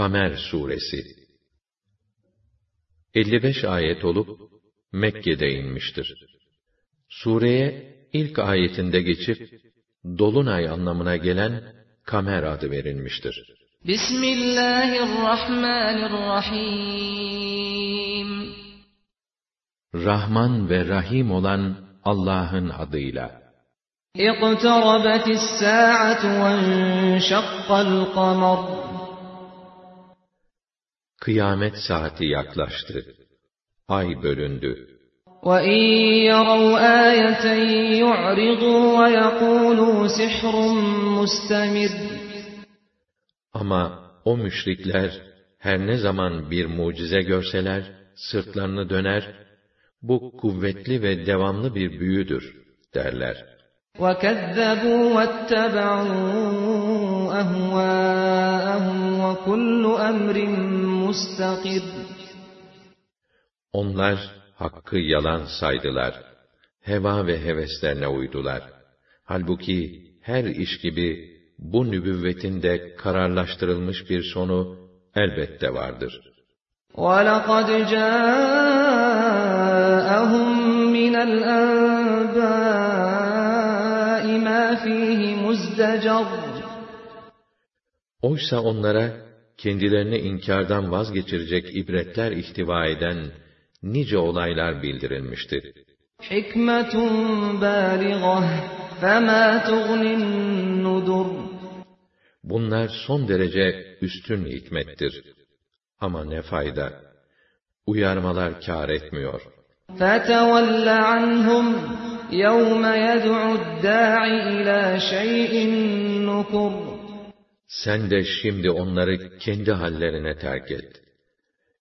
Kamer Suresi 55 ayet olup Mekke'de inmiştir. Sureye ilk ayetinde geçip dolunay anlamına gelen Kamer adı verilmiştir. Bismillahirrahmanirrahim Rahman ve Rahim olan Allah'ın adıyla. اقتربت الساعة وانشق القمر Kıyamet saati yaklaştı. Ay bölündü. وَإِنْ يَرَوْا آيَةً يُعْرِضُوا وَيَقُولُوا سِحْرٌ مُسْتَمِرٌّ Ama o müşrikler her ne zaman bir mucize görseler, sırtlarını döner, bu kuvvetli ve devamlı bir büyüdür derler. وَكَذَّبُوا وَاتَّبَعُوا أَهْوَاءَهُمْ وَكُلُّ أَمْرٍ مُسْتَقِرٌّ Onlar hakkı yalan saydılar. Heva ve heveslerine uydular. Halbuki her iş gibi bu nübüvvetin de kararlaştırılmış bir sonu elbette vardır. وَلَقَدْ جَاءَهُمْ مِنَ الْأَنْبَاءِ مَا فِيهِ مُزْدَجَرٌ Oysa onlara kendilerini inkardan vazgeçirecek ibretler ihtiva eden nice olaylar bildirilmiştir. حِكْمَةٌ بَالِغَةٌ فَمَا تُغْنِ النُّذُرُ Bunlar son derece üstün hikmettir. Ama ne fayda? Uyarmalar kâr etmiyor. فَتَوَلَّ عَنْهُمْ يَوْمَ يَدْعُ الدَّاعِ إِلَى شَيْءٍ نُكُرٍ Sen de şimdi onları kendi hallerine terk et.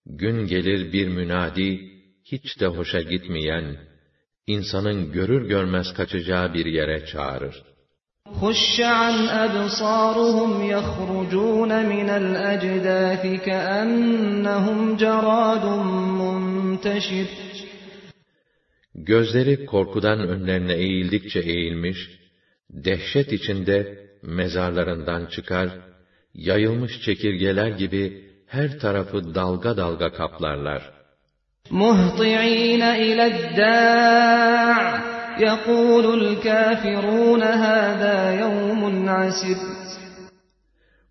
Gün gelir bir münadi, hiç de hoşa gitmeyen, insanın görür görmez kaçacağı bir yere çağırır. خُشَّ عَنْ أَبْصَارُهُمْ يَخْرُجُونَ مِنَ الْأَجْدَاثِ كَأَنَّهُمْ جَرَادٌ مُنْتَشِرٌ Gözleri korkudan önlerine eğildikçe eğilmiş, dehşet içinde mezarlarından çıkar, yayılmış çekirgeler gibi her tarafı dalga dalga kaplarlar. مُهْطِعِينَ إِلَى الدَّاعِ يَقُولُ الْكَافِرُونَ هَذَا يَوْمٌ عَسِرٌ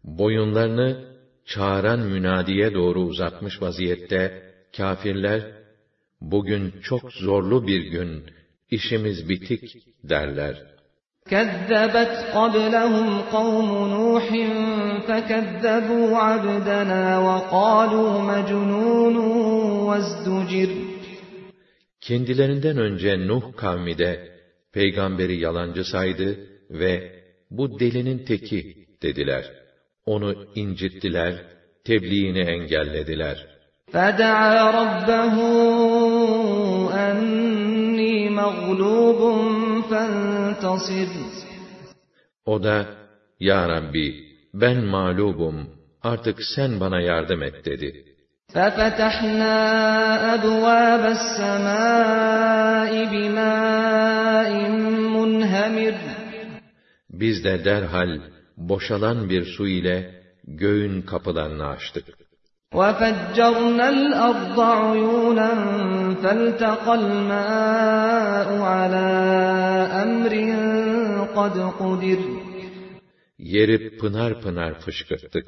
Boyunlarını çağıran münadiye doğru uzatmış vaziyette kâfirler, bugün çok zorlu bir gün, işimiz bitik derler. كَذَّبَتْ قَبْلَهُمْ قَوْمُ نُوحٍ فَكَذَّبُوا عَبْدَنَا وَقَالُوا مَجْنُونٌ وَازْدُجِرَ Kendilerinden önce Nuh kavmi de peygamberi yalancı saydı ve bu delinin teki dediler. Onu incittiler, tebliğini engellediler. فَدَعَا رَبَّهُ أَنِّي مَغْلُوبٌ فَانْتَصِرْ O da, Ya Rabbi, ben mağlubum, artık sen bana yardım et dedi. فَفَتَحْنَا أَبْوَابَ السَّمَاءِ بِمَاءٍ مُنْهَمِرٍ Biz de derhal boşalan bir su ile göğün kapılarını açtık. وَفَجَّرْنَا الْأَرْضَ عُيُونًا فَالْتَقَى الْمَاءُ عَلَى أَمْرٍ قَدْ قُدِرَ Yeri pınar pınar fışkırttık.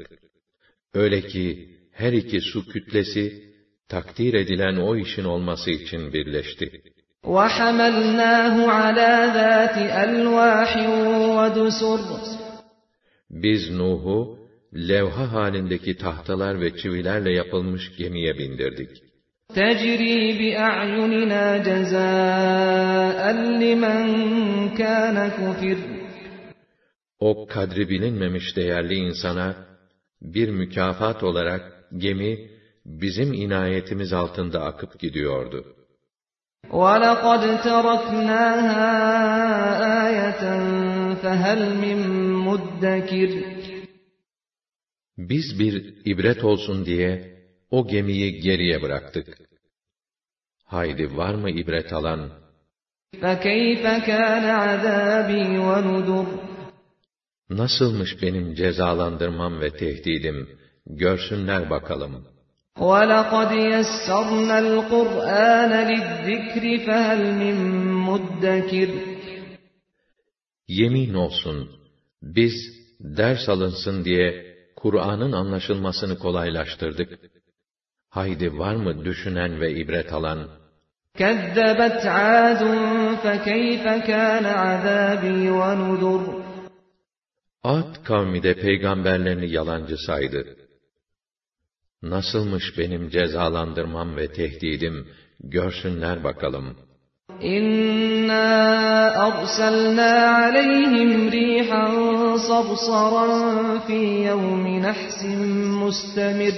Öyle ki her iki su kütlesi takdir edilen o işin olması için birleşti. وَحَمَلْنَاهُ عَلَى ذَاتِ أَلْوَاحٍ وَدُسُرٍ Biz Nuh'u levha halindeki tahtalar ve çivilerle yapılmış gemiye bindirdik. تَجْرِي بِأَعْيُنِنَا جَزَاءً لِمَنْ كَانَ كُفِرٍ O kadri bilinmemiş değerli insana bir mükafat olarak gemi bizim inayetimiz altında akıp gidiyordu. وَلَقَدْ تَرَكْنَاهَا آيَةً فَهَلْ مِن مُدَّكِرٍ Biz bir ibret olsun diye o gemiyi geriye bıraktık. Haydi var mı ibret alan? فَكَيْفَ كَانَ عَذَابِي وَنُذُرِ Nasılmış benim cezalandırmam ve tehdidim, görsünler bakalım. وَلَقَدْ يَسَّرْنَا الْقُرْآنَ لِلذِّكْرِ فَهَلْ مِن مُدَّكِرٍ Yemin olsun, biz ders alınsın diye Kur'an'ın anlaşılmasını kolaylaştırdık. Haydi var mı düşünen ve ibret alan? كَذَّبَتْ عَادٌ فَكَيْفَ كَانَ عَذَابِي وَنُذُرِ Ad kavmi de peygamberlerini yalancı saydı. Nasılmış benim cezalandırmam ve tehdidim, görsünler bakalım. İnna arsalna aleyhim rihan sabsaran fi yevmi nahsin mustemir.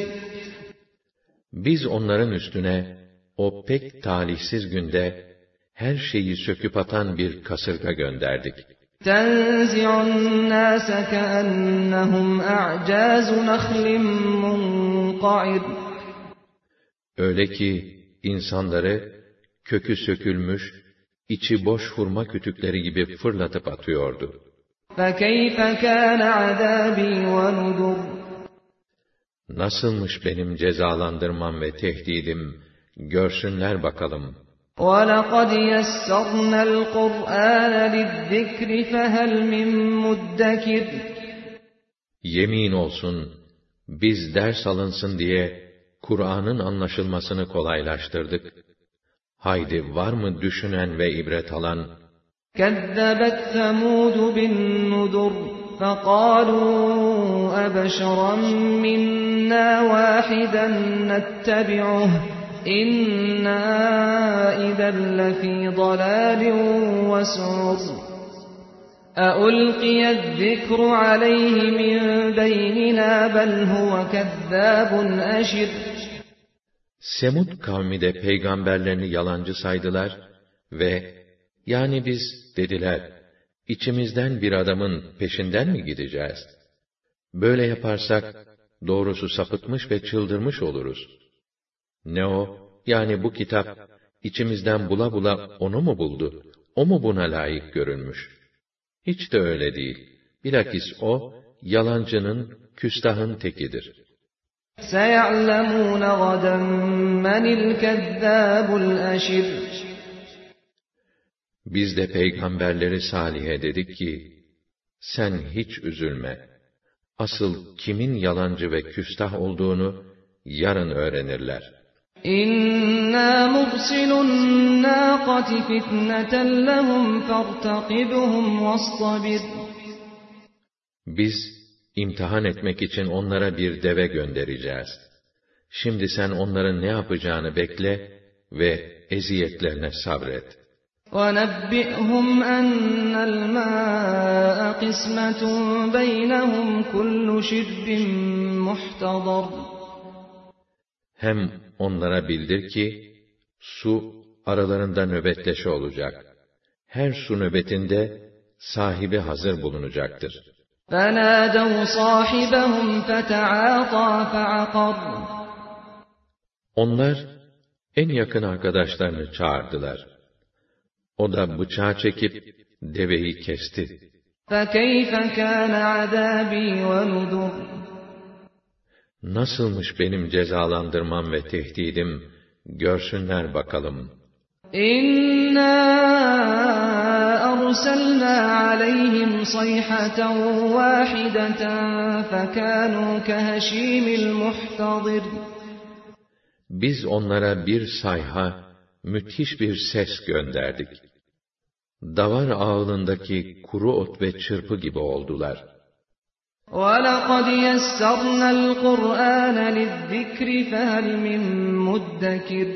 Biz onların üstüne o pek talihsiz günde her şeyi söküp atan bir kasırga gönderdik. تَنْزِعُ النَّاسَ كَأَنَّهُمْ أَعْجَازُ نَخْلٍ مُنْقَعِرٍ Öyle ki insanları kökü sökülmüş, içi boş hurma kütükleri gibi fırlatıp atıyordu. فَكَيْفَ كَانَ عَذَابِي وَنُذُرِ Nasılmış benim cezalandırmam ve tehdidim, görsünler bakalım.'' وَلَقَدْ يَسَّرْنَا الْقُرْآنَ لِلذِّكْرِ فَهَلْ مِن مُدَّكِرٍ Yemin olsun, biz ders alınsın diye Kur'an'ın anlaşılmasını kolaylaştırdık. Haydi var mı düşünen ve ibret alan? كَذَّبَتْ ثَمُودُ بِالنُّذُرِ فَقَالُوا أَبَشَرًا مِنَّا وَاحِدًا نَتَّبِعُهُ izen lefî dalâlin ve su'ur. أَأُلْقِيَ الذِّكْرُ عَلَيْهِ مِنْ بَيْنِنَا بَلْ هُوَ كَذَّابٌ أَشِرٌ Semud kavmi de peygamberlerini yalancı saydılar ve yani biz dediler içimizden bir adamın peşinden mi gideceğiz? Böyle yaparsak doğrusu sapıtmış ve çıldırmış oluruz. Ne o? Yani bu kitap içimizden bula bula onu mu buldu? O mu buna layık görünmüş? Hiç de öyle değil. Bilakis o yalancının, küstahın tekidir. سَيَعْلَمُونَ غَدًا مَنِ الْكَذَّابُ الْأَشِرُ Biz de peygamberleri Salih'e dedik ki, sen hiç üzülme. Asıl kimin yalancı ve küstah olduğunu yarın öğrenirler.'' İnna mursilun nâkati fitneten lehum fertakibhum vastabir. Biz imtihan etmek için onlara bir deve göndereceğiz. Şimdi sen onların ne yapacağını bekle ve eziyetlerine sabret. وَنَبِّئْهُمْ أَنَّ الْمَاءَ قِسْمَةٌ بَيْنَهُمْ كُلُّ شِرْبٍ مُحْتَضَرٍ Hem onlara bildir ki, su aralarında nöbetleşe olacak. Her su nöbetinde sahibi hazır bulunacaktır. فَنَادَوْا صَاحِبَهُمْ فَتَعَاطَى فَعَقَرَ Onlar en yakın arkadaşlarını çağırdılar. O da bıçağı çekip deveyi kesti. فَكَيْفَ كَانَ عَذَابِي وَنُذُرِ Nasılmış benim cezalandırmam ve tehdidim, görsünler bakalım. İnna arsalna aleyhim sayhatan vahideten fekanu keheşimil muhtadir. Biz onlara bir sayha, müthiş bir ses gönderdik. Davar ağılındaki kuru ot ve çırpı gibi oldular.'' وَلَقَدْ يَسَّرْنَا الْقُرْآنَ لِلذِّكْرِ فَهَلْ مِن مُدَّكِرٍ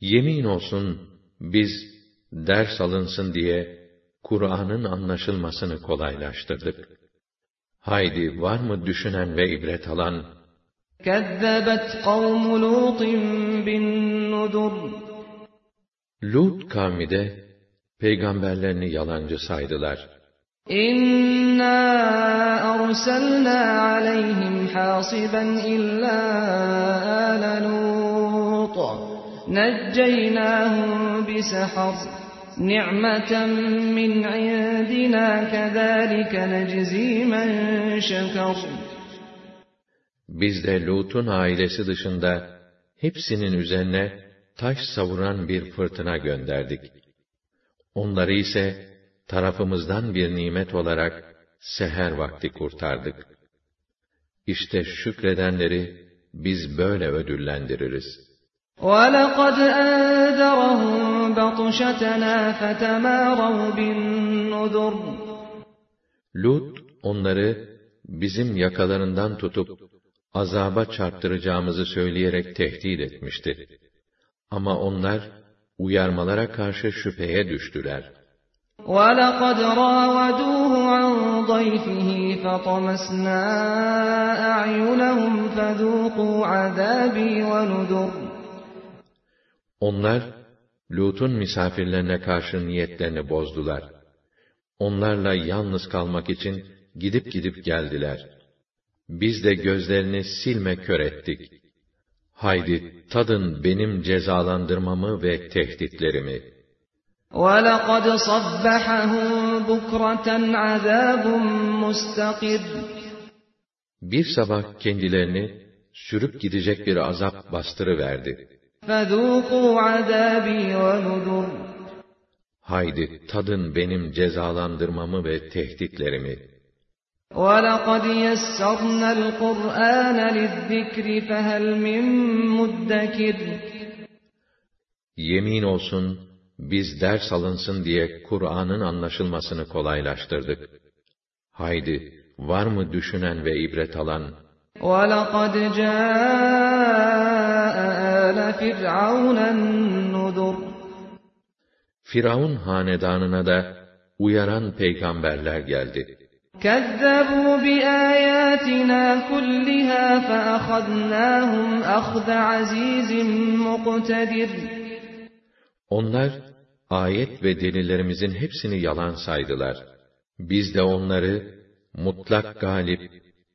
Yemin olsun biz ders alınsın diye Kur'an'ın anlaşılmasını kolaylaştırdık. Haydi var mı düşünen ve ibret alan? كَذَّبَتْ قَوْمُ لُوطٍ بِالنُّذُرِ Lut kavmi de peygamberlerini yalancı saydılar. İnna arsalna aleyhim hasiban illa ala Lut. Necceynahum bisahar. Şekar. Biz de Lut'un ailesi dışında hepsinin üzerine taş savuran bir fırtına gönderdik. Onları ise tarafımızdan bir nimet olarak seher vakti kurtardık. İşte şükredenleri biz böyle ödüllendiririz. وَلَقَدْ أَنذَرَهُمْ بَطْشَتَنَا فَتَمَارَوْا بِالنُّذُرِ Lut onları bizim yakalarından tutup azaba çarptıracağımızı söyleyerek tehdit etmişti. Ama onlar uyarmalara karşı şüpheye düştüler. وَلَقَدْ رَاوَدُوهُ عَنْ ضَيْفِهِ فَطَمَسْنَا أَعْيُنَهُمْ فَذُوقُوا عَذَابِي وَنُذُرِ Onlar, Lut'un misafirlerine karşı niyetlerini bozdular. Onlarla yalnız kalmak için gidip gidip geldiler. Biz de gözlerini silme kör ettik. Haydi tadın benim cezalandırmamı ve tehditlerimi. وَلَقَدْ صَبَّحَهُمْ بُكْرَةً عَذَابٌ مُسْتَقِرٌ Bir sabah kendilerini sürüp gidecek bir azap bastırıverdi. فَذُوقُوا عَذَابِي وَنُذُرِ Haydi tadın benim cezalandırmamı ve tehditlerimi. وَلَقَدْ يَسَّرْنَا الْقُرْآنَ لِلذِّكْرِ فَهَلْ مِن مُدَّكِرٍ Yemin olsun, biz ders alınsın diye Kur'an'ın anlaşılmasını kolaylaştırdık. Haydi, var mı düşünen ve ibret alan? وَلَقَدْ جَاءَ آلَ فِرْعَوْنَ النُّذُرُ Firavun hanedanına da uyaran peygamberler geldi. كَذَّبُوا بِآيَاتِنَا كُلِّهَا فَأَخَذْنَاهُمْ أَخْذَ عَزِيزٍ مُقْتَدِرٍ Onlar, ayet ve delillerimizin hepsini yalan saydılar. Biz de onları, mutlak galip,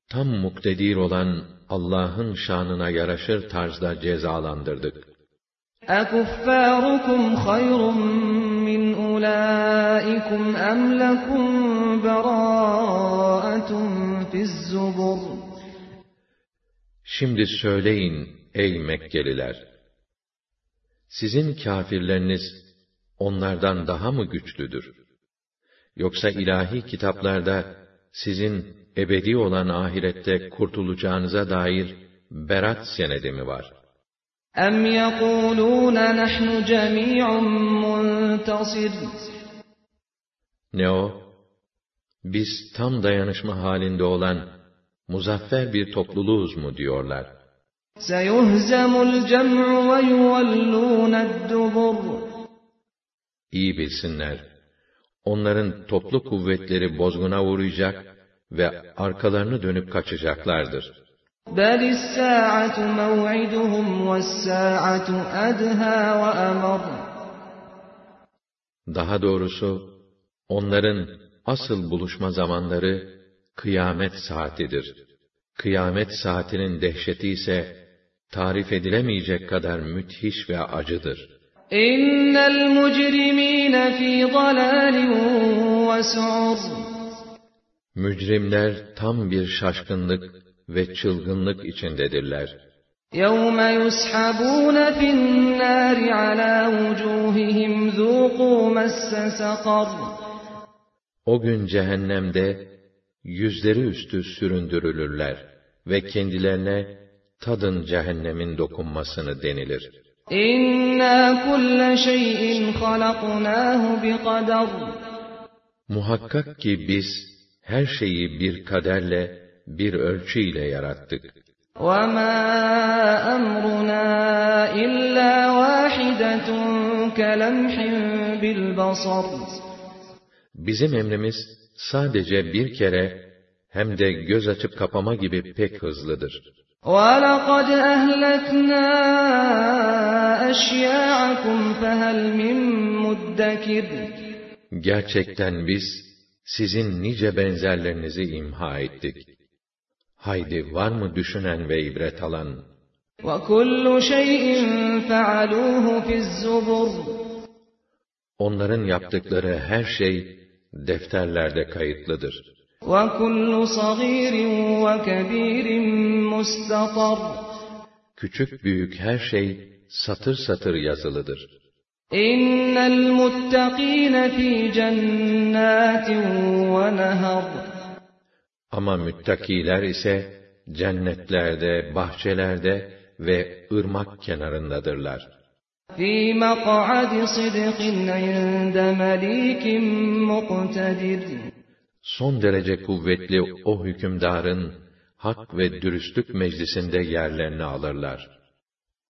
tam muktedir olan Allah'ın şanına yaraşır tarzda cezalandırdık. أَكُفَّارُكُمْ خَيْرٌ مِّنْ أُولَٰئِكُمْ أَمْ لَكُمْ بَرَاءَةٌ فِي الزُّبُرِ Şimdi söyleyin ey Mekkeliler! Sizin kâfirleriniz onlardan daha mı güçlüdür? Yoksa ilahi kitaplarda sizin ebedi olan ahirette kurtulacağınıza dair berat senedi mi var? أَمْ يَقُولُونَ نَحْنُ جَمِيعٌ مُّنتَصِرٌ Ne o? Biz tam dayanışma halinde olan muzaffer bir topluluğuz mu diyorlar. سَيُهْزَمُ الْجَمْعُ وَيُوَلُّونَ الدُّبُرَ İyi bilsinler. Onların toplu kuvvetleri bozguna uğrayacak ve arkalarını dönüp kaçacaklardır. بَلِ السَّاعَةُ مَوْعِدُهُمْ وَالسَّاعَةُ أَدْهَى وَأَمَرُّ Daha doğrusu, onların asıl buluşma zamanları kıyamet saatidir. Kıyamet saatinin dehşeti ise tarif edilemeyecek kadar müthiş ve acıdır. إِنَّ الْمُجْرِمِينَ فِي ضَلَالٍ وَسُعُرٍ Mücrimler tam bir şaşkınlık ve çılgınlık içindedirler. يَوْمَ يُسْحَبُونَ فِي النَّارِ عَلَى وُجُوهِهِمْ ذُوقُوا مَسَّ سَقَرَ O gün cehennemde yüzleri üstü süründürülürler ve kendilerine tadın cehennemin dokunmasını denilir. إِنَّا كُلَّ شَيْءٍ خَلَقْنَاهُ بِقَدَرٍ Muhakkak ki biz her şeyi bir kaderle, bir ölçüyle yarattık. وَمَا أَمْرُنَا إِلَّا وَاحِدَةٌ كَلَمْحٍ بِالْبَصَرِ Bizim emrimiz sadece bir kere hem de göz açıp kapama gibi pek hızlıdır. وَلَقَدْ أَهْلَكْنَا أَشْيَاعَكُمْ فَهَلْ مِن مُدَّكِرٍ Gerçekten biz sizin nice benzerlerinizi imha ettik. Haydi var mı düşünen ve ibret alan? وَكُلُّ شَيْءٍ فَعَلُوهُ فِي الزُّبُرِ Onların yaptıkları her şey defterlerde kayıtlıdır. وَكُلُّ صَغِيرٍ وَكَبِيرٍ مُسْتَطَرٌ Küçük büyük her şey satır satır yazılıdır. اِنَّ الْمُتَّقِينَ ف۪ي جَنَّاتٍ وَنَهَرٍ Ama müttakiler ise cennetlerde, bahçelerde ve ırmak kenarındadırlar. ف۪ي مَقْعَدِ صِدْقٍ عِنْدَ مَلِيكٍ مُقْتَدِرٍ Son derece kuvvetli o hükümdarın hak ve dürüstlük meclisinde yerlerini alırlar.